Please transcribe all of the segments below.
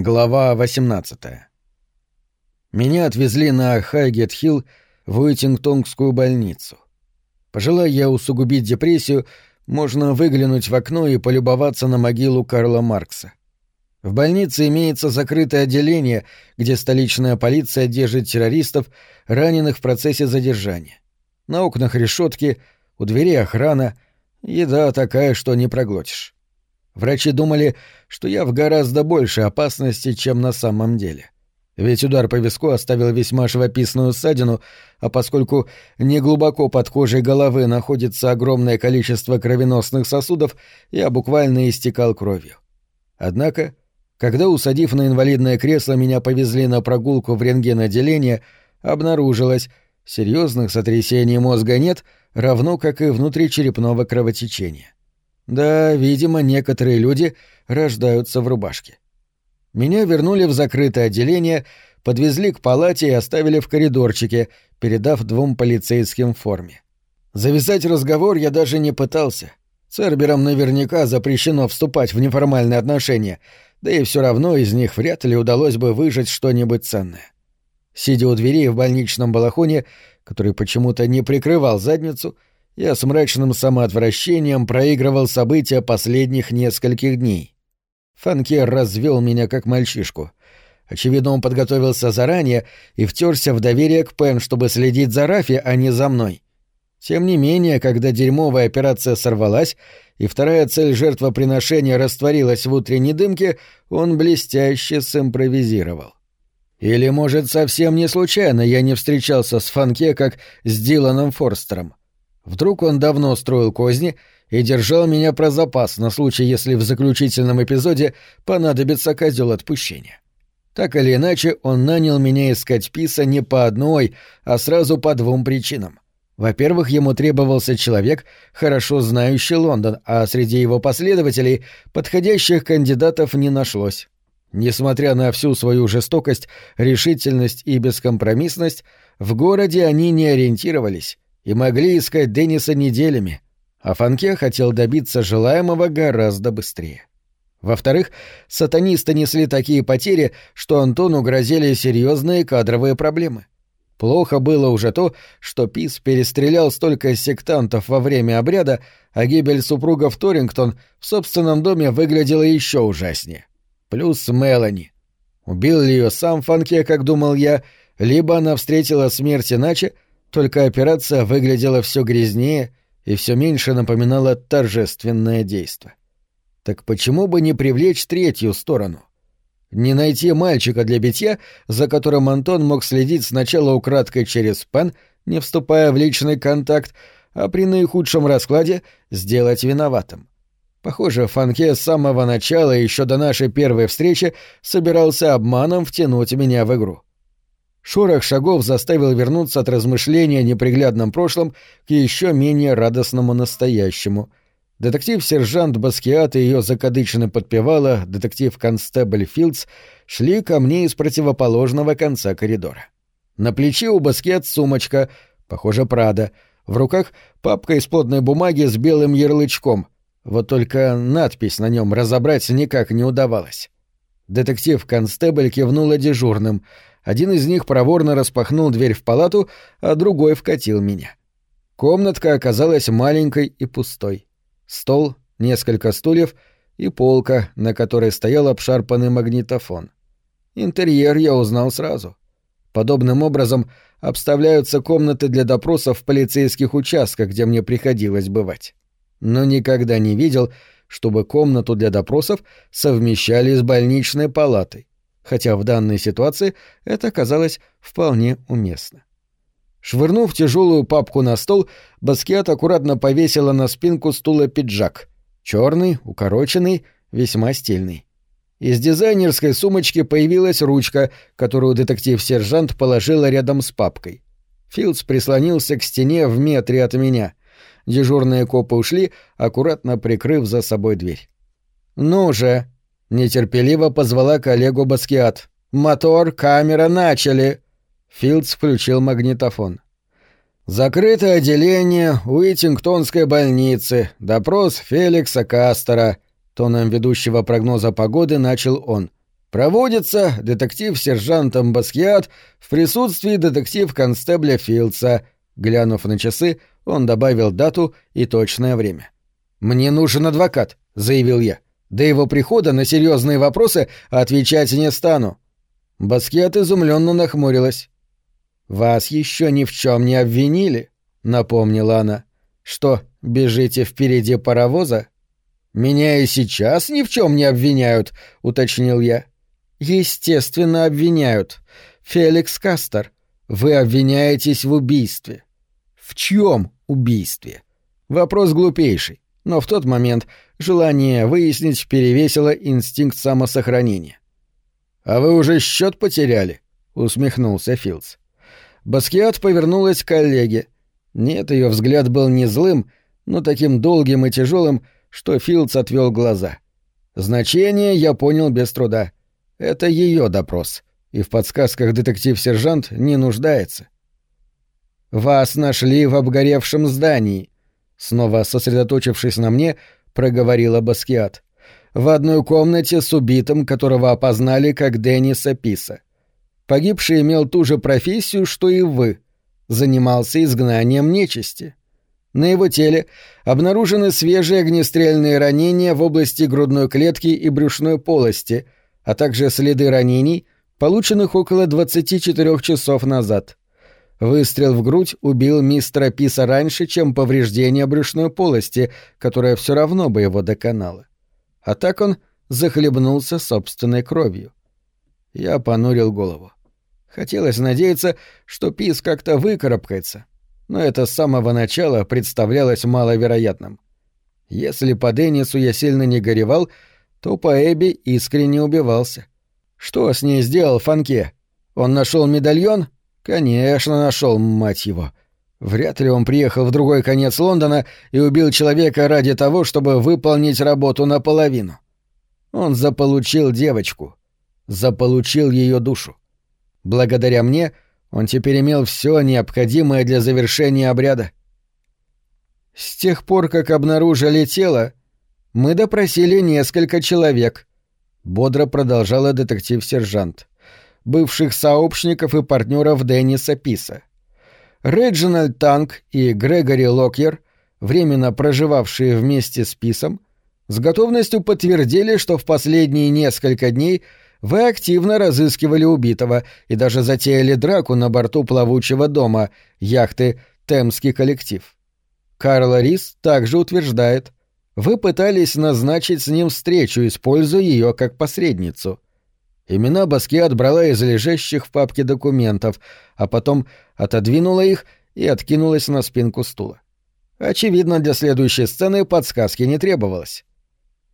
Глава 18 Меня отвезли на Хайгет-Хилл в Уитингтонгскую больницу. Пожелая я усугубить депрессию, можно выглянуть в окно и полюбоваться на могилу Карла Маркса. В больнице имеется закрытое отделение, где столичная полиция держит террористов, раненых в процессе задержания. На окнах решетки, у двери охрана, еда такая, что не проглотишь. Врачи думали, что я в гораздо большей опасности, чем на самом деле. Ведь удар по виску оставил весьма живописную ссадину, а поскольку неглубоко под кожей головы находится огромное количество кровеносных сосудов, я буквально истекал кровью. Однако, когда, усадив на инвалидное кресло, меня повезли на прогулку в рентген-отделение, обнаружилось, серьезных сотрясений мозга нет, равно как и внутричерепного кровотечения. Да, видимо, некоторые люди рождаются в рубашке. Меня вернули в закрытое отделение, подвезли к палате и оставили в коридорчике, передав двум полицейским форме. Завязать разговор я даже не пытался. Церберам наверняка запрещено вступать в неформальные отношения, да и все равно из них вряд ли удалось бы выжать что-нибудь ценное. Сидя у двери в больничном балахоне, который почему-то не прикрывал задницу, — я с мрачным самоотвращением проигрывал события последних нескольких дней. Фанкер развел меня как мальчишку. Очевидно, он подготовился заранее и втерся в доверие к Пен, чтобы следить за Рафи, а не за мной. Тем не менее, когда дерьмовая операция сорвалась, и вторая цель жертвоприношения растворилась в утренней дымке, он блестяще симпровизировал. Или, может, совсем не случайно я не встречался с Фанке, как с Диланом Форстером. Вдруг он давно строил козни и держал меня про запас на случай, если в заключительном эпизоде понадобится козел отпущения. Так или иначе, он нанял меня искать Писа не по одной, а сразу по двум причинам. Во-первых, ему требовался человек, хорошо знающий Лондон, а среди его последователей подходящих кандидатов не нашлось. Несмотря на всю свою жестокость, решительность и бескомпромиссность, в городе они не ориентировались и могли искать Денниса неделями, а Фанке хотел добиться желаемого гораздо быстрее. Во-вторых, сатанисты несли такие потери, что Антону грозили серьезные кадровые проблемы. Плохо было уже то, что Пис перестрелял столько сектантов во время обряда, а гибель супругов Торингтон в собственном доме выглядела еще ужаснее. Плюс Мелани. Убил ли ее сам Фанке, как думал я, либо она встретила смерть иначе, только операция выглядела все грязнее и все меньше напоминала торжественное действо. Так почему бы не привлечь третью сторону? Не найти мальчика для битья, за которым Антон мог следить сначала украдкой через пан, не вступая в личный контакт, а при наихудшем раскладе сделать виноватым. Похоже, Фанке с самого начала, еще до нашей первой встречи, собирался обманом втянуть меня в игру. Шорох шагов заставил вернуться от размышления о неприглядном прошлом к еще менее радостному настоящему. Детектив-сержант Баскиат и ее закадычно подпевала, детектив-констебль Филдс шли ко мне из противоположного конца коридора. На плече у Баскиат сумочка, похоже, Прада, в руках папка из плотной бумаги с белым ярлычком, вот только надпись на нем разобрать никак не удавалось. Детектив-констебль кивнула дежурным — один из них проворно распахнул дверь в палату, а другой вкатил меня. Комнатка оказалась маленькой и пустой. Стол, несколько стульев и полка, на которой стоял обшарпанный магнитофон. Интерьер я узнал сразу. Подобным образом обставляются комнаты для допросов в полицейских участках, где мне приходилось бывать. Но никогда не видел, чтобы комнату для допросов совмещали с больничной палатой хотя в данной ситуации это казалось вполне уместно. Швырнув тяжелую папку на стол, Баскет аккуратно повесила на спинку стула пиджак. Черный, укороченный, весьма стильный. Из дизайнерской сумочки появилась ручка, которую детектив-сержант положила рядом с папкой. Филдс прислонился к стене в метре от меня. Дежурные копы ушли, аккуратно прикрыв за собой дверь. «Ну же!» Нетерпеливо позвала коллегу Баскиат. «Мотор, камера, начали!» Филдс включил магнитофон. «Закрытое отделение Уитингтонской больницы. Допрос Феликса Кастера», — тоном ведущего прогноза погоды начал он. Проводится детектив-сержантом Баскиат в присутствии детектив-констебля Филдса. Глянув на часы, он добавил дату и точное время. «Мне нужен адвокат», — заявил я. «До его прихода на серьезные вопросы отвечать не стану». Баскиат изумленно нахмурилась. «Вас еще ни в чем не обвинили», — напомнила она. «Что, бежите впереди паровоза?» «Меня и сейчас ни в чем не обвиняют», — уточнил я. Естественно, обвиняют. Феликс Кастер, вы обвиняетесь в убийстве. В чем убийстве? Вопрос глупейший, но в тот момент желание выяснить перевесило инстинкт самосохранения. «А вы уже счет потеряли?» — усмехнулся Филдс. Баскиат повернулась к коллеге. Нет, ее взгляд был не злым, но таким долгим и тяжелым, что Филдс отвел глаза. Значение я понял без труда. Это ее допрос, и в подсказках детектив-сержант не нуждается. «Вас нашли в обгоревшем здании», — снова сосредоточившись на мне, проговорила Баскиат. «В одной комнате с убитым, которого опознали как Денниса Писа. Погибший имел ту же профессию, что и вы. Занимался изгнанием нечисти. На его теле обнаружены свежие огнестрельные ранения в области грудной клетки и брюшной полости — а также следы ранений, полученных около 24 часов назад. Выстрел в грудь убил мистера Писа раньше, чем повреждение брюшной полости, которое все равно бы его доконало. А так он захлебнулся собственной кровью. Я понурил голову. Хотелось надеяться, что Пис как-то выкарабкается, но это с самого начала представлялось маловероятным. Если по Деннису я сильно не горевал, то по Эбби искренне убивался. Что с ней сделал Фанке? Он нашел медальон? Конечно, нашел, мать его. Вряд ли он приехал в другой конец Лондона и убил человека ради того, чтобы выполнить работу наполовину. Он заполучил девочку. Заполучил ее душу. Благодаря мне он теперь имел все необходимое для завершения обряда. С тех пор, как обнаружили тело, мы допросили несколько человек, бодро продолжала детектив-сержант, бывших сообщников и партнеров Денниса Писа. Реджинальд Танк и Грегори Локьер, временно проживавшие вместе с Писом, с готовностью подтвердили, что в последние несколько дней вы активно разыскивали убитого и даже затеяли драку на борту плавучего дома, яхты «Темский коллектив». Карл Рис также утверждает, вы пытались назначить с ним встречу, используя ее как посредницу. Имена Баскиат брала из лежащих в папке документов, а потом отодвинула их и откинулась на спинку стула. Очевидно, для следующей сцены подсказки не требовалось.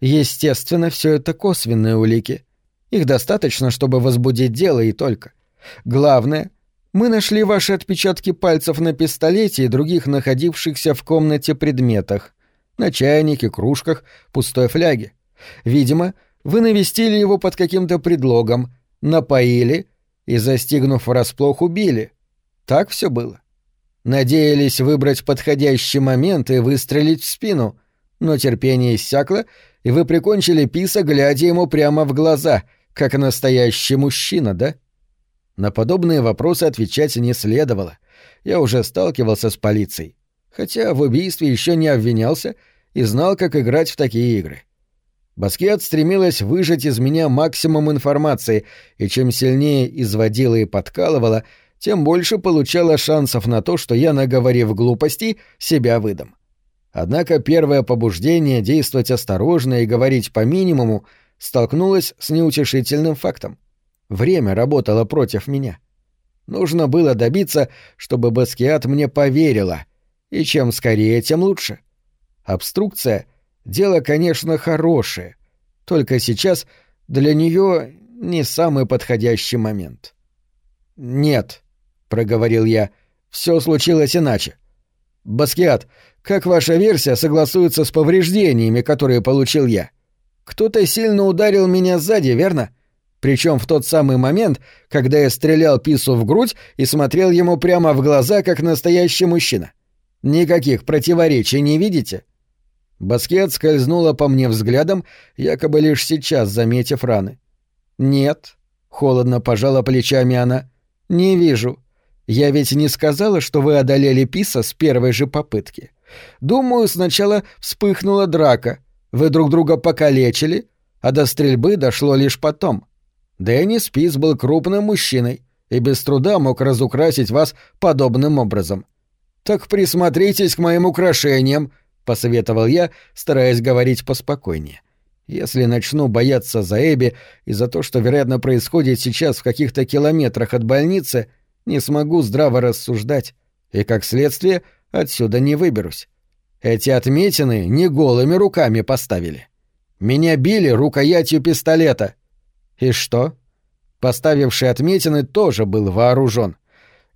Естественно, все это косвенные улики. Их достаточно, чтобы возбудить дело и только. Главное, мы нашли ваши отпечатки пальцев на пистолете и других находившихся в комнате предметах на чайнике, кружках, пустой фляге. Видимо, вы навестили его под каким-то предлогом, напоили и, застигнув врасплох, убили. Так все было. Надеялись выбрать подходящий момент и выстрелить в спину, но терпение иссякло, и вы прикончили Писа, глядя ему прямо в глаза, как настоящий мужчина, да? На подобные вопросы отвечать не следовало. Я уже сталкивался с полицией хотя в убийстве еще не обвинялся и знал, как играть в такие игры. Баскиат стремилась выжать из меня максимум информации, и чем сильнее изводила и подкалывала, тем больше получала шансов на то, что я, наговорив глупостей, себя выдам. Однако первое побуждение действовать осторожно и говорить по минимуму столкнулось с неутешительным фактом. Время работало против меня. Нужно было добиться, чтобы Баскиат мне поверила — и чем скорее, тем лучше. Обструкция — дело, конечно, хорошее, только сейчас для нее не самый подходящий момент. «Нет», — проговорил я, — «все случилось иначе. Баскиат, как ваша версия согласуется с повреждениями, которые получил я? Кто-то сильно ударил меня сзади, верно?» Причем в тот самый момент, когда я стрелял Пису в грудь и смотрел ему прямо в глаза, как настоящий мужчина. Никаких противоречий не видите?» Баскет скользнула по мне взглядом, якобы лишь сейчас заметив раны. «Нет», — холодно пожала плечами она. «Не вижу. Я ведь не сказала, что вы одолели Писа с первой же попытки. Думаю, сначала вспыхнула драка. Вы друг друга покалечили, а до стрельбы дошло лишь потом. Деннис Пис был крупным мужчиной и без труда мог разукрасить вас подобным образом. «Так присмотритесь к моим украшениям», — посоветовал я, стараясь говорить поспокойнее. «Если начну бояться за Эбби и за то, что, вероятно, происходит сейчас в каких-то километрах от больницы, не смогу здраво рассуждать, и, как следствие, отсюда не выберусь. Эти отметины не голыми руками поставили. Меня били рукоятью пистолета. И что? Поставивший отметины тоже был вооружен.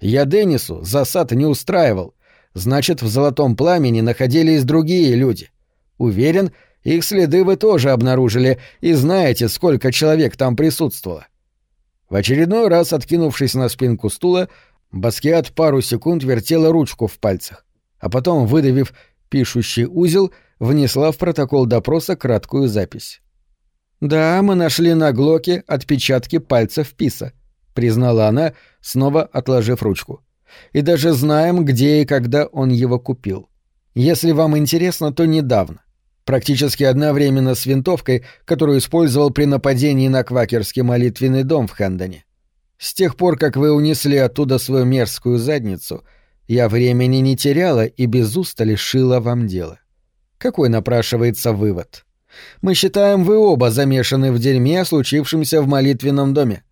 Я Деннису засад не устраивал. Значит, в золотом пламени находились другие люди. Уверен, их следы вы тоже обнаружили и знаете, сколько человек там присутствовало. В очередной раз, откинувшись на спинку стула, Баскиат пару секунд вертела ручку в пальцах, а потом, выдавив пишущий узел, внесла в протокол допроса краткую запись. «Да, мы нашли на Глоке отпечатки пальцев Писа», — признала она, снова отложив ручку. «И даже знаем, где и когда он его купил. Если вам интересно, то недавно. Практически одновременно с винтовкой, которую использовал при нападении на квакерский молитвенный дом в Хэндоне. С тех пор, как вы унесли оттуда свою мерзкую задницу, я времени не теряла и без устали шила вам дело. Какой напрашивается вывод?» Мы считаем, вы оба замешаны в дерьме, случившемся в молитвенном доме.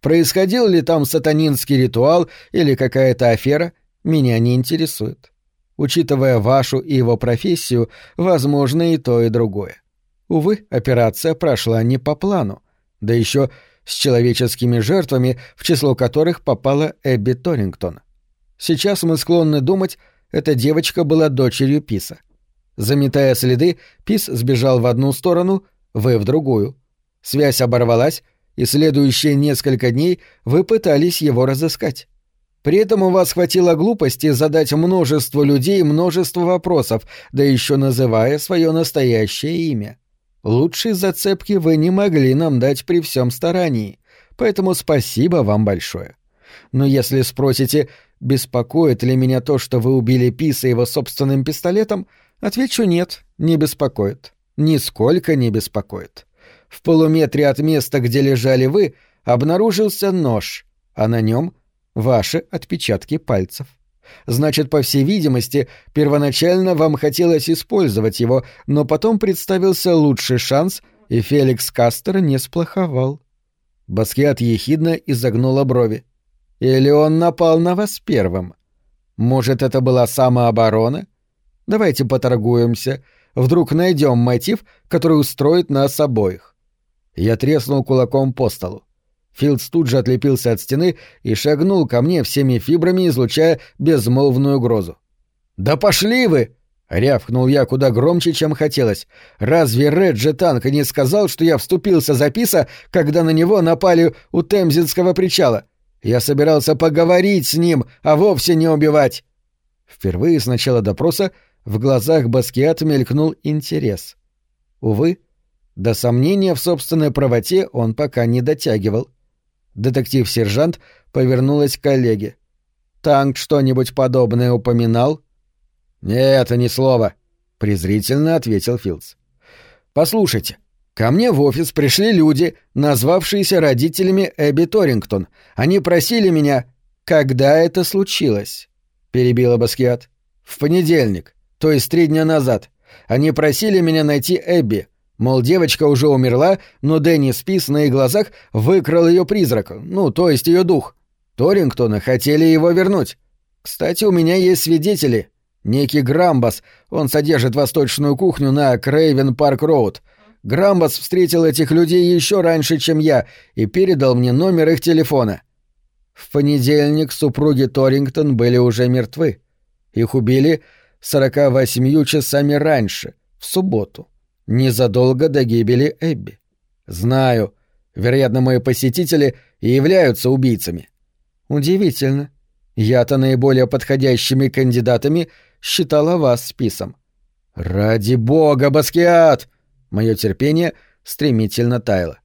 Происходил ли там сатанинский ритуал или какая-то афера, меня не интересует. Учитывая вашу и его профессию, возможно и то, и другое. Увы, операция прошла не по плану, да еще с человеческими жертвами, в число которых попала Эбби Торингтон. Сейчас мы склонны думать, эта девочка была дочерью Писа — Заметая следы, Пис сбежал в одну сторону, вы в другую. Связь оборвалась, и следующие несколько дней вы пытались его разыскать. При этом у вас хватило глупости задать множеству людей множество вопросов, да еще называя свое настоящее имя. Лучшей зацепки вы не могли нам дать при всем старании, поэтому спасибо вам большое. Но если спросите, беспокоит ли меня то, что вы убили Писа его собственным пистолетом, Отвечу нет, не беспокоит. Нисколько не беспокоит. В полуметре от места, где лежали вы, обнаружился нож, а на нем ваши отпечатки пальцев. Значит, по всей видимости, первоначально вам хотелось использовать его, но потом представился лучший шанс, и Феликс Кастер не сплоховал. Баскиат ехидно изогнула брови. Или он напал на вас первым? Может, это была самооборона? Давайте поторгуемся. Вдруг найдем мотив, который устроит нас обоих. Я треснул кулаком по столу. Филдс тут же отлепился от стены и шагнул ко мне всеми фибрами, излучая безмолвную угрозу. «Да пошли вы!» — рявкнул я куда громче, чем хотелось. «Разве Реджи Танк не сказал, что я вступился за Писа, когда на него напали у Темзинского причала? Я собирался поговорить с ним, а вовсе не убивать!» Впервые с начала допроса в глазах Баскиат мелькнул интерес. Увы, до сомнения в собственной правоте он пока не дотягивал. Детектив-сержант повернулась к коллеге. «Танк что-нибудь подобное упоминал?» «Нет, ни слова», — презрительно ответил Филдс. «Послушайте, ко мне в офис пришли люди, назвавшиеся родителями Эбби Торингтон. Они просили меня...» «Когда это случилось?» — перебила Баскиат. «В понедельник то есть три дня назад. Они просили меня найти Эбби. Мол, девочка уже умерла, но Дэнни Спис на их глазах выкрал ее призрак, ну, то есть ее дух. Торингтона хотели его вернуть. Кстати, у меня есть свидетели. Некий Грамбас, он содержит восточную кухню на Крейвен Парк Роуд. Грамбас встретил этих людей еще раньше, чем я, и передал мне номер их телефона. В понедельник супруги Торингтон были уже мертвы. Их убили 48 часами раньше, в субботу, незадолго до гибели Эбби. Знаю, вероятно, мои посетители и являются убийцами. Удивительно. Я-то наиболее подходящими кандидатами считала вас списом. Ради бога, Баскиат! Мое терпение стремительно таяло.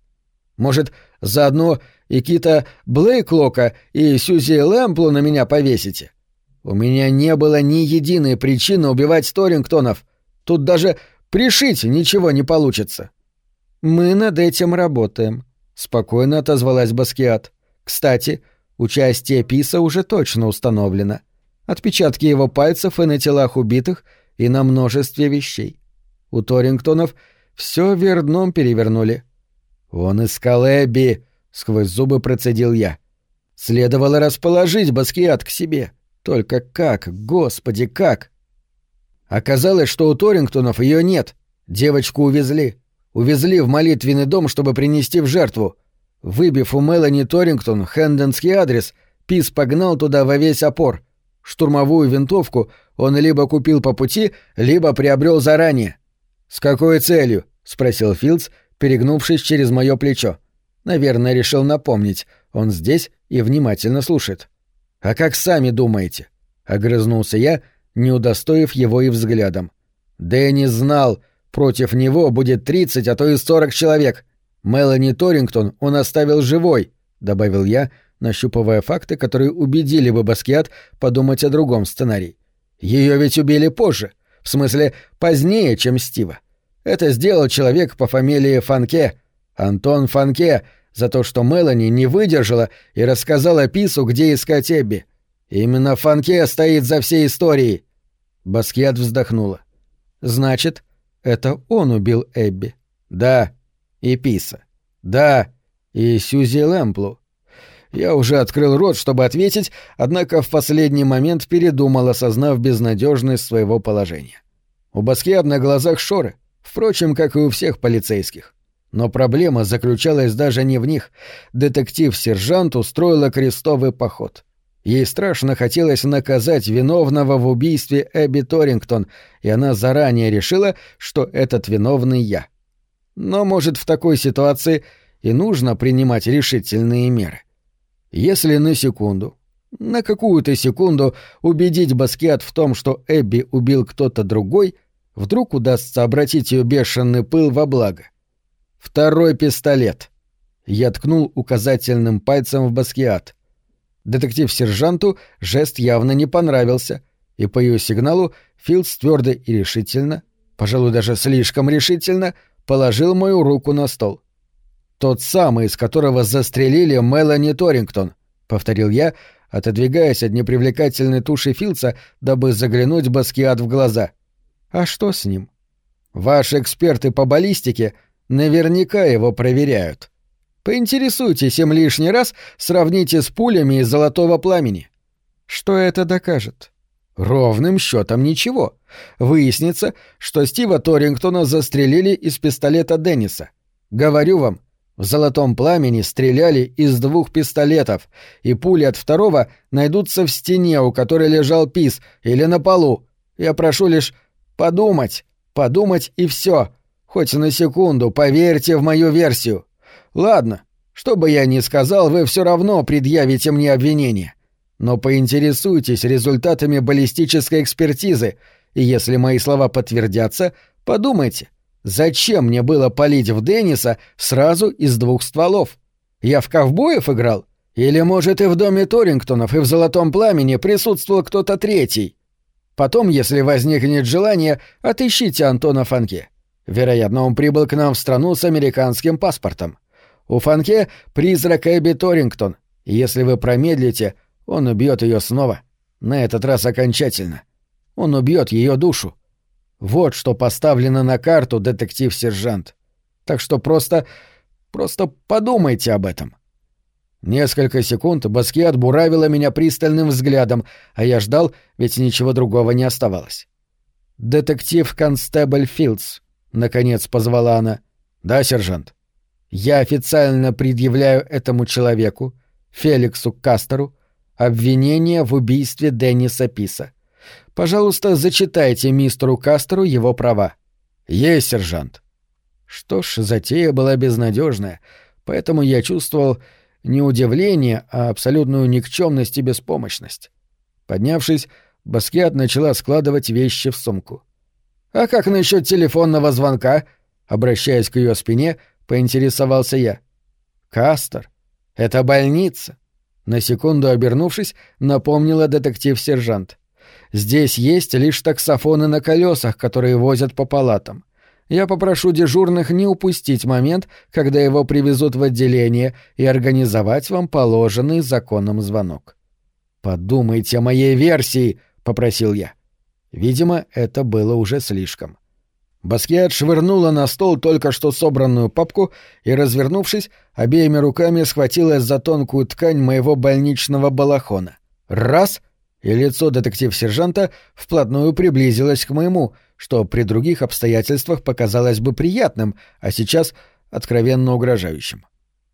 Может, заодно и Кита Блейклока и Сьюзи Лэмплу на меня повесите. У меня не было ни единой причины убивать Торингтонов. Тут даже пришить ничего не получится. Мы над этим работаем, спокойно отозвалась Баскиат. Кстати, участие Писа уже точно установлено. Отпечатки его пальцев и на телах убитых, и на множестве вещей. У Торингтонов все вверх дном перевернули. Он искал Эбби, сквозь зубы процедил я. Следовало расположить Баскиат к себе. Только как, господи, как? Оказалось, что у Торингтонов ее нет. Девочку увезли. Увезли в молитвенный дом, чтобы принести в жертву. Выбив у Мелани Торингтон хенденский адрес, Пис погнал туда во весь опор. Штурмовую винтовку он либо купил по пути, либо приобрел заранее. «С какой целью?» — спросил Филдс, перегнувшись через мое плечо. Наверное, решил напомнить. Он здесь и внимательно слушает. «А как сами думаете?» — огрызнулся я, не удостоив его и взглядом. Дэнни знал, против него будет тридцать, а то и сорок человек. Мелани Торингтон он оставил живой, — добавил я, нащупывая факты, которые убедили бы Баскиат подумать о другом сценарии. Ее ведь убили позже, в смысле, позднее, чем Стива. Это сделал человек по фамилии Фанке, Антон Фанке, за то, что Мелани не выдержала и рассказала Пису, где искать Эбби. Именно Фанке стоит за всей историей. Баскиат вздохнула. Значит, это он убил Эбби. Да. И Писа. Да. И Сьюзи Лэмплу. Я уже открыл рот, чтобы ответить, однако в последний момент передумал, осознав безнадежность своего положения. У Баскиат на глазах шоры — Впрочем, как и у всех полицейских. Но проблема заключалась даже не в них. Детектив-сержант устроила крестовый поход. Ей страшно хотелось наказать виновного в убийстве Эбби Торингтон, и она заранее решила, что этот виновный я. Но, может, в такой ситуации и нужно принимать решительные меры. Если на секунду, на какую-то секунду убедить Баскиат в том, что Эбби убил кто-то другой — Вдруг удастся обратить ее бешеный пыл во благо. Второй пистолет. Я ткнул указательным пальцем в Баскиат. Детектив-сержанту жест явно не понравился, и по ее сигналу Филдс твердо и решительно, пожалуй, даже слишком решительно, положил мою руку на стол. «Тот самый, из которого застрелили Мелани Торингтон», — повторил я, отодвигаясь от непривлекательной туши Филдса, дабы заглянуть Баскиат в глаза. А что с ним? Ваши эксперты по баллистике наверняка его проверяют. Поинтересуйтесь им лишний раз, сравните с пулями из золотого пламени. Что это докажет? Ровным счетом ничего. Выяснится, что Стива Торингтона застрелили из пистолета Денниса. Говорю вам, в золотом пламени стреляли из двух пистолетов, и пули от второго найдутся в стене, у которой лежал Пис, или на полу. Я прошу лишь Подумать, подумать и все. Хоть на секунду, поверьте в мою версию. Ладно, что бы я ни сказал, вы все равно предъявите мне обвинение. Но поинтересуйтесь результатами баллистической экспертизы, и если мои слова подтвердятся, подумайте, зачем мне было палить в Денниса сразу из двух стволов? Я в ковбоев играл? Или, может, и в доме Торингтонов и в «Золотом пламени» присутствовал кто-то третий? Потом, если возникнет желание, отыщите Антона Фанке. Вероятно, он прибыл к нам в страну с американским паспортом. У Фанке призрак Эбби Торингтон, если вы промедлите, он убьет ее снова. На этот раз окончательно. Он убьет ее душу. Вот что поставлено на карту, детектив-сержант. Так что просто... просто подумайте об этом. Несколько секунд Баскиат буравила меня пристальным взглядом, а я ждал, ведь ничего другого не оставалось. «Детектив-констебль Филдс», — наконец позвала она. «Да, сержант. Я официально предъявляю этому человеку, Феликсу Кастеру, обвинение в убийстве Денниса Писа. Пожалуйста, зачитайте мистеру Кастеру его права». «Есть, сержант». Что ж, затея была безнадежная, поэтому я чувствовал, не удивление, а абсолютную никчемность и беспомощность. Поднявшись, Баскиат начала складывать вещи в сумку. «А как насчет телефонного звонка?» Обращаясь к ее спине, поинтересовался я. Кастер. Это больница. На секунду обернувшись, напомнила детектив-сержант. Здесь есть лишь таксофоны на колесах, которые возят по палатам. Я попрошу дежурных не упустить момент, когда его привезут в отделение, и организовать вам положенный законом звонок. «Подумайте о моей версии», — попросил я. Видимо, это было уже слишком. Баскиат швырнула на стол только что собранную папку и, развернувшись, обеими руками схватилась за тонкую ткань моего больничного балахона. Раз — и лицо детектив-сержанта вплотную приблизилось к моему, что при других обстоятельствах показалось бы приятным, а сейчас откровенно угрожающим.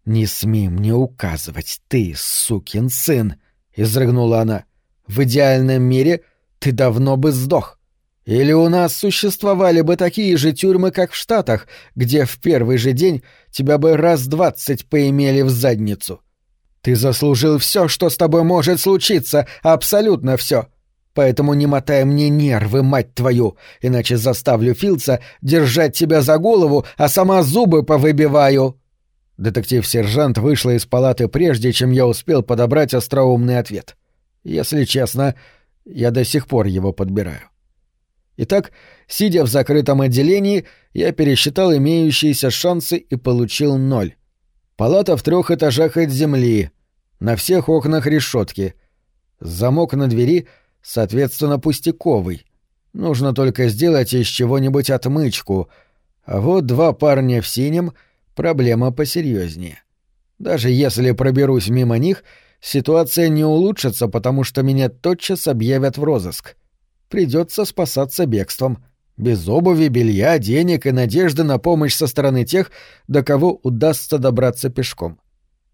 «Не смей мне указывать, ты, сукин сын!» — изрыгнула она. «В идеальном мире ты давно бы сдох. Или у нас существовали бы такие же тюрьмы, как в Штатах, где в первый же день тебя бы раз двадцать поимели в задницу. Ты заслужил все, что с тобой может случиться, абсолютно все. Поэтому не мотай мне нервы, мать твою, иначе заставлю Филдса держать тебя за голову, а сама зубы повыбиваю». Детектив-сержант вышла из палаты прежде, чем я успел подобрать остроумный ответ. Если честно, я до сих пор его подбираю. Итак, сидя в закрытом отделении, я пересчитал имеющиеся шансы и получил ноль. Палата в трех этажах от земли, на всех окнах решетки. Замок на двери, соответственно, пустяковый. Нужно только сделать из чего-нибудь отмычку. А вот два парня в синем — проблема посерьезнее. Даже если проберусь мимо них — ситуация не улучшится, потому что меня тотчас объявят в розыск. Придется спасаться бегством. Без обуви, белья, денег и надежды на помощь со стороны тех, до кого удастся добраться пешком.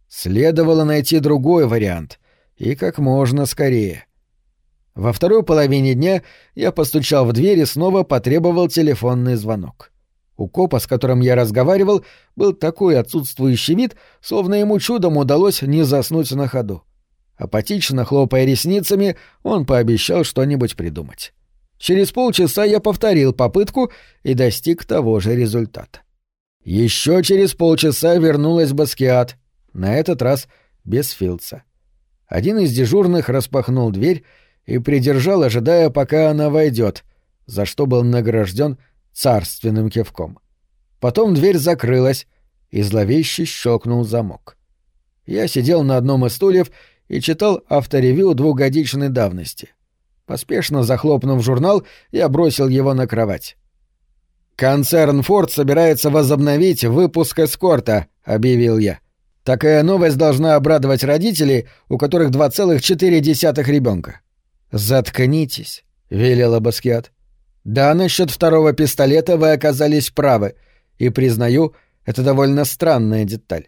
Следовало найти другой вариант, и как можно скорее. Во второй половине дня я постучал в дверь и снова потребовал телефонный звонок. У копа, с которым я разговаривал, был такой отсутствующий вид, словно ему чудом удалось не заснуть на ходу. Апатично хлопая ресницами, он пообещал что-нибудь придумать. Через полчаса я повторил попытку и достиг того же результата. Еще через полчаса вернулась Баскиат, на этот раз без Филдса. Один из дежурных распахнул дверь и придержал, ожидая, пока она войдет, за что был награжден царственным кивком. Потом дверь закрылась, и зловеще щелкнул замок. Я сидел на одном из стульев и читал авторевью двухгодичной давности. Поспешно захлопнув журнал, я бросил его на кровать. «Концерн Форд собирается возобновить выпуск эскорта», — объявил я. «Такая новость должна обрадовать родителей, у которых 2,4 ребенка». «Заткнитесь», — велела Баскиат. Да, насчет второго пистолета вы оказались правы, и, признаю, это довольно странная деталь.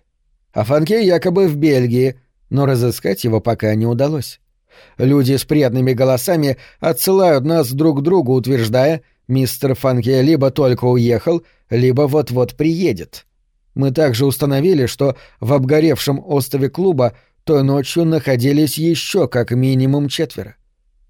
А Фанке якобы в Бельгии, но разыскать его пока не удалось. Люди с приятными голосами отсылают нас друг к другу, утверждая, мистер Фанке либо только уехал, либо вот-вот приедет. Мы также установили, что в обгоревшем острове клуба той ночью находились еще как минимум четверо.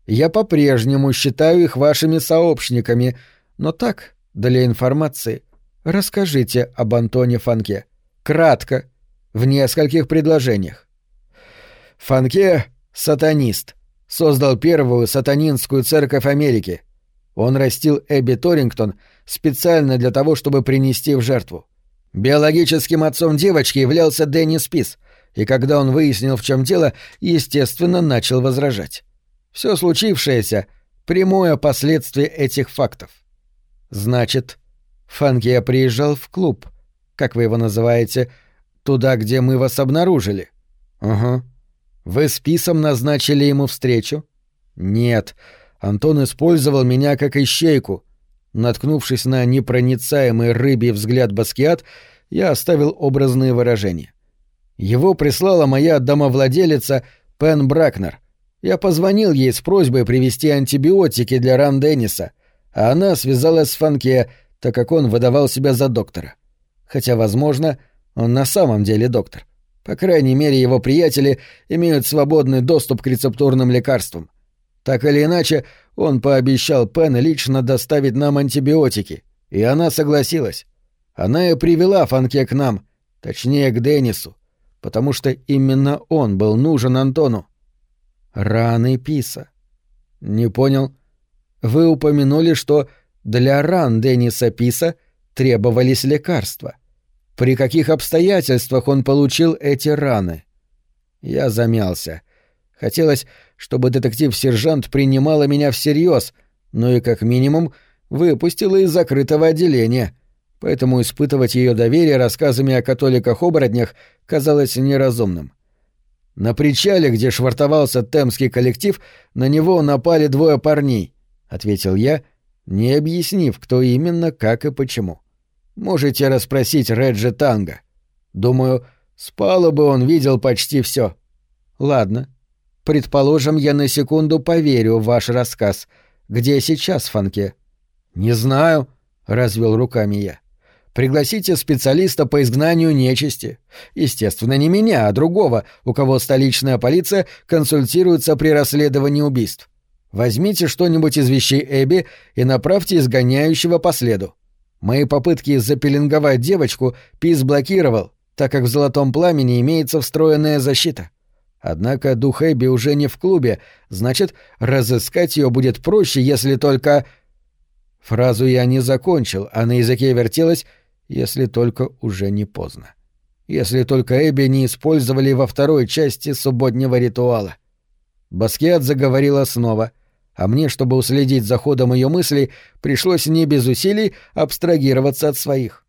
Я по-прежнему считаю их вашими сообщниками, но так, для информации, расскажите об Антоне Фанке. Кратко, в нескольких предложениях. Фанке — сатанист. Создал первую сатанинскую церковь Америки. Он растил Эбби Торингтон специально для того, чтобы принести в жертву. Биологическим отцом девочки являлся Дэнни Спис, и когда он выяснил, в чем дело, естественно, начал возражать. Все случившееся — прямое последствие этих фактов. Значит, Фанкия приезжал в клуб, как вы его называете, туда, где мы вас обнаружили. Угу. Вы списом назначили ему встречу? Нет. Антон использовал меня как ищейку. Наткнувшись на непроницаемый рыбий взгляд Баскиат, я оставил образные выражения. Его прислала моя домовладелица Пен Бракнер — я позвонил ей с просьбой привезти антибиотики для ран Денниса, а она связалась с Фанке, так как он выдавал себя за доктора. Хотя, возможно, он на самом деле доктор. По крайней мере, его приятели имеют свободный доступ к рецептурным лекарствам. Так или иначе, он пообещал Пен лично доставить нам антибиотики, и она согласилась. Она и привела Фанке к нам, точнее, к Деннису, потому что именно он был нужен Антону. Раны Писа. Не понял. Вы упомянули, что для ран Денниса Писа требовались лекарства. При каких обстоятельствах он получил эти раны? Я замялся. Хотелось, чтобы детектив-сержант принимала меня всерьез, но и как минимум выпустила из закрытого отделения, поэтому испытывать ее доверие рассказами о католиках-оборотнях казалось неразумным. На причале, где швартовался темский коллектив, на него напали двое парней, — ответил я, не объяснив, кто именно, как и почему. Можете расспросить Реджи Танго. Думаю, спало бы он видел почти все. Ладно, Предположим, я на секунду поверю в ваш рассказ. Где сейчас Фанке? Не знаю, развел руками я. Пригласите специалиста по изгнанию нечисти. Естественно, не меня, а другого, у кого столичная полиция консультируется при расследовании убийств. Возьмите что-нибудь из вещей Эбби и направьте изгоняющего по следу. Мои попытки запеленговать девочку Пис блокировал, так как в золотом пламени имеется встроенная защита. Однако дух Эбби уже не в клубе, значит, разыскать ее будет проще, если только... Фразу я не закончил, а на языке вертелось «если только уже не поздно». Если только Эбби не использовали во второй части субботнего ритуала. Баскиат заговорила снова, а мне, чтобы уследить за ходом ее мыслей, пришлось не без усилий абстрагироваться от своих.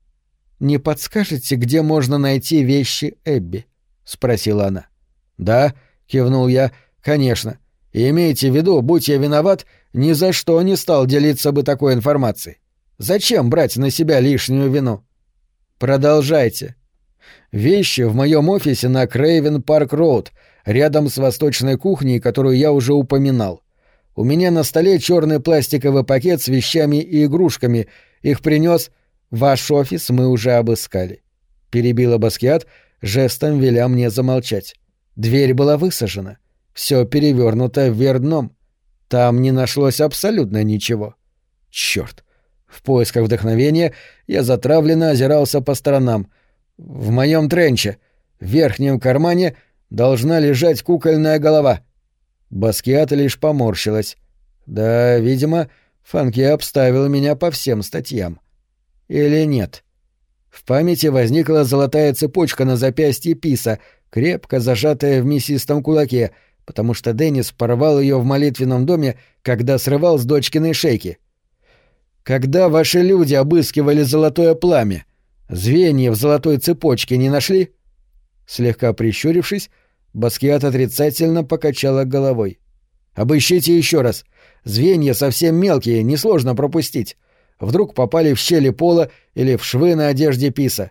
«Не подскажете, где можно найти вещи Эбби?» — спросила она. «Да», — кивнул я, — «конечно. И имейте в виду, будь я виноват, ни за что не стал делиться бы такой информацией. Зачем брать на себя лишнюю вину?» «Продолжайте». «Вещи в моем офисе на Крейвен Парк Роуд, рядом с восточной кухней, которую я уже упоминал. У меня на столе черный пластиковый пакет с вещами и игрушками. Их принес ваш офис мы уже обыскали». Перебила Баскиат, жестом веля мне замолчать. Дверь была высажена, все перевернуто вверх дном. Там не нашлось абсолютно ничего. Черт! В поисках вдохновения я затравленно озирался по сторонам. В моем тренче, в верхнем кармане, должна лежать кукольная голова. Баскиата лишь поморщилась. Да, видимо, Фанки обставил меня по всем статьям. Или нет? В памяти возникла золотая цепочка на запястье Писа — крепко зажатая в мясистом кулаке, потому что Деннис порвал ее в молитвенном доме, когда срывал с дочкиной шейки. «Когда ваши люди обыскивали золотое пламя, звенья в золотой цепочке не нашли?» Слегка прищурившись, Баскиат отрицательно покачала головой. «Обыщите еще раз. Звенья совсем мелкие, несложно пропустить. Вдруг попали в щели пола или в швы на одежде Писа.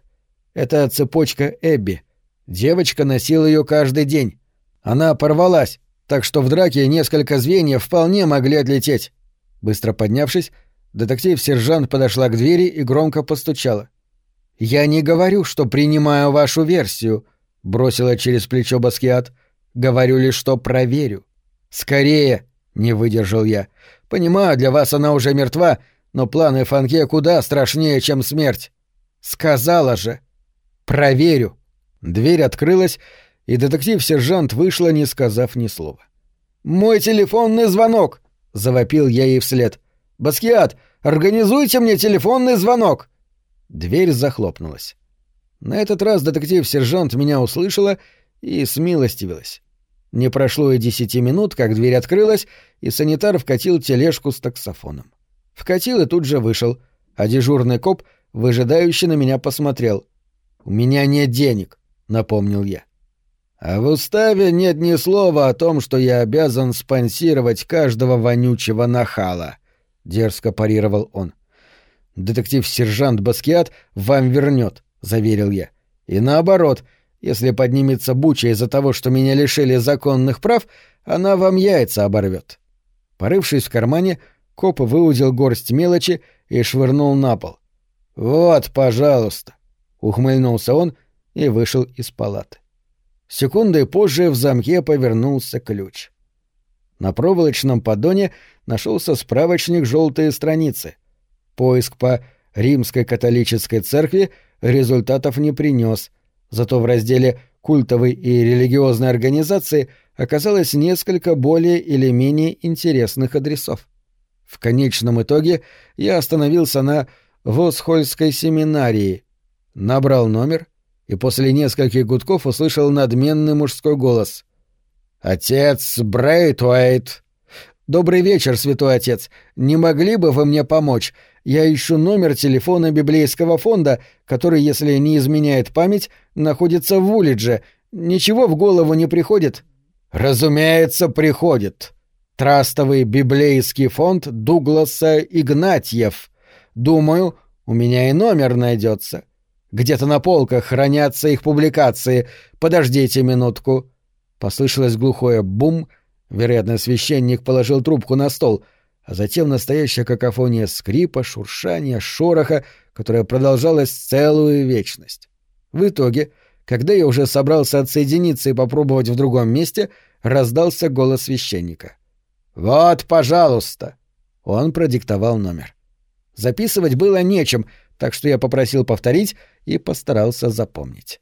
Это цепочка Эбби. Девочка носила ее каждый день. Она порвалась, так что в драке несколько звеньев вполне могли отлететь. Быстро поднявшись, детектив-сержант подошла к двери и громко постучала. «Я не говорю, что принимаю вашу версию», — бросила через плечо Баскиат. «Говорю лишь, что проверю». «Скорее!» — не выдержал я. «Понимаю, для вас она уже мертва, но планы Фанке куда страшнее, чем смерть». «Сказала же!» «Проверю!» Дверь открылась, и детектив-сержант вышла, не сказав ни слова. «Мой телефонный звонок!» — завопил я ей вслед. «Баскиат, организуйте мне телефонный звонок!» Дверь захлопнулась. На этот раз детектив-сержант меня услышала и смилостивилась. Не прошло и десяти минут, как дверь открылась, и санитар вкатил тележку с таксофоном. Вкатил и тут же вышел, а дежурный коп выжидающе на меня посмотрел. «У меня нет денег напомнил я. А в уставе нет ни слова о том, что я обязан спонсировать каждого вонючего нахала, дерзко парировал он. Детектив-сержант Баскиат вам вернет, заверил я. И наоборот, если поднимется буча из-за того, что меня лишили законных прав, она вам яйца оборвет. Порывшись в кармане, коп выудил горсть мелочи и швырнул на пол. «Вот, пожалуйста», — ухмыльнулся он и вышел из палаты. Секундой позже в замке повернулся ключ. На проволочном поддоне нашелся справочник «Желтые страницы». Поиск по римской католической церкви результатов не принес, зато в разделе культовой и религиозной организации оказалось несколько более или менее интересных адресов. В конечном итоге я остановился на Восхольской семинарии, набрал номер и после нескольких гудков услышал надменный мужской голос. «Отец Брейтуэйт!» «Добрый вечер, святой отец. Не могли бы вы мне помочь? Я ищу номер телефона библейского фонда, который, если не изменяет память, находится в Улидже. Ничего в голову не приходит?» «Разумеется, приходит. Трастовый библейский фонд Дугласа Игнатьев. Думаю, у меня и номер найдется. Где-то на полках хранятся их публикации. Подождите минутку». Послышалось глухое «бум», вероятно, священник положил трубку на стол, а затем настоящая какофония скрипа, шуршания, шороха, которая продолжалась целую вечность. В итоге, когда я уже собрался отсоединиться и попробовать в другом месте, раздался голос священника. «Вот, пожалуйста!» Он продиктовал номер. Записывать было нечем, так что я попросил повторить и постарался запомнить.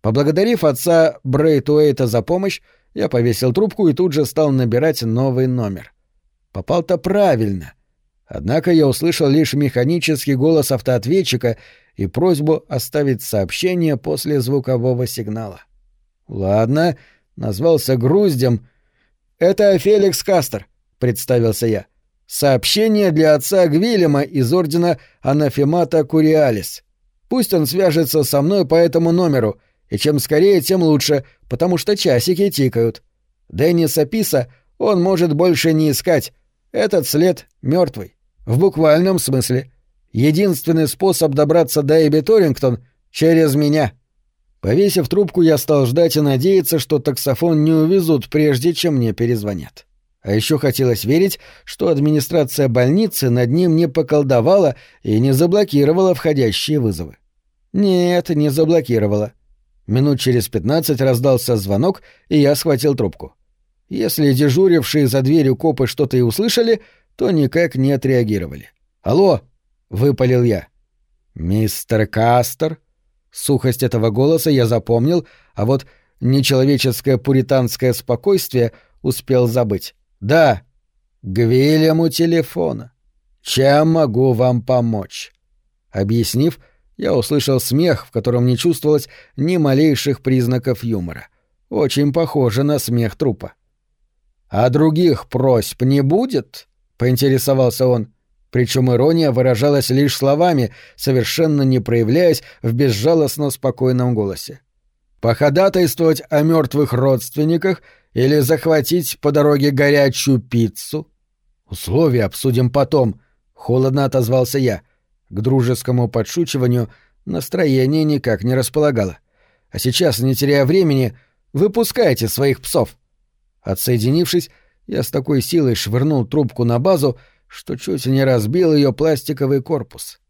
Поблагодарив отца Брейтуэйта за помощь, я повесил трубку и тут же стал набирать новый номер. Попал-то правильно. Однако я услышал лишь механический голос автоответчика и просьбу оставить сообщение после звукового сигнала. «Ладно», — назвался груздем. «Это Феликс Кастер», — представился я. «Сообщение для отца Гвильяма из ордена Анафемата Куриалис. Пусть он свяжется со мной по этому номеру, и чем скорее, тем лучше, потому что часики тикают. Денниса Писа он может больше не искать. Этот след мертвый. В буквальном смысле. Единственный способ добраться до Эбби Торингтон — через меня. Повесив трубку, я стал ждать и надеяться, что таксофон не увезут, прежде чем мне перезвонят. А еще хотелось верить, что администрация больницы над ним не поколдовала и не заблокировала входящие вызовы. Нет, не заблокировала. Минут через пятнадцать раздался звонок, и я схватил трубку. Если дежурившие за дверью копы что-то и услышали, то никак не отреагировали. «Алло!» — выпалил я. «Мистер Кастер?» Сухость этого голоса я запомнил, а вот нечеловеческое пуританское спокойствие успел забыть. «Да, Гвильям у телефона. Чем могу вам помочь?» Объяснив, я услышал смех, в котором не чувствовалось ни малейших признаков юмора. Очень похоже на смех трупа. «А других просьб не будет?» — поинтересовался он. Причем ирония выражалась лишь словами, совершенно не проявляясь в безжалостно спокойном голосе. «Походатайствовать о мертвых родственниках или захватить по дороге горячую пиццу?» «Условия обсудим потом», — холодно отозвался я. К дружескому подшучиванию настроение никак не располагало. А сейчас, не теряя времени, выпускайте своих псов. Отсоединившись, я с такой силой швырнул трубку на базу, что чуть не разбил ее пластиковый корпус.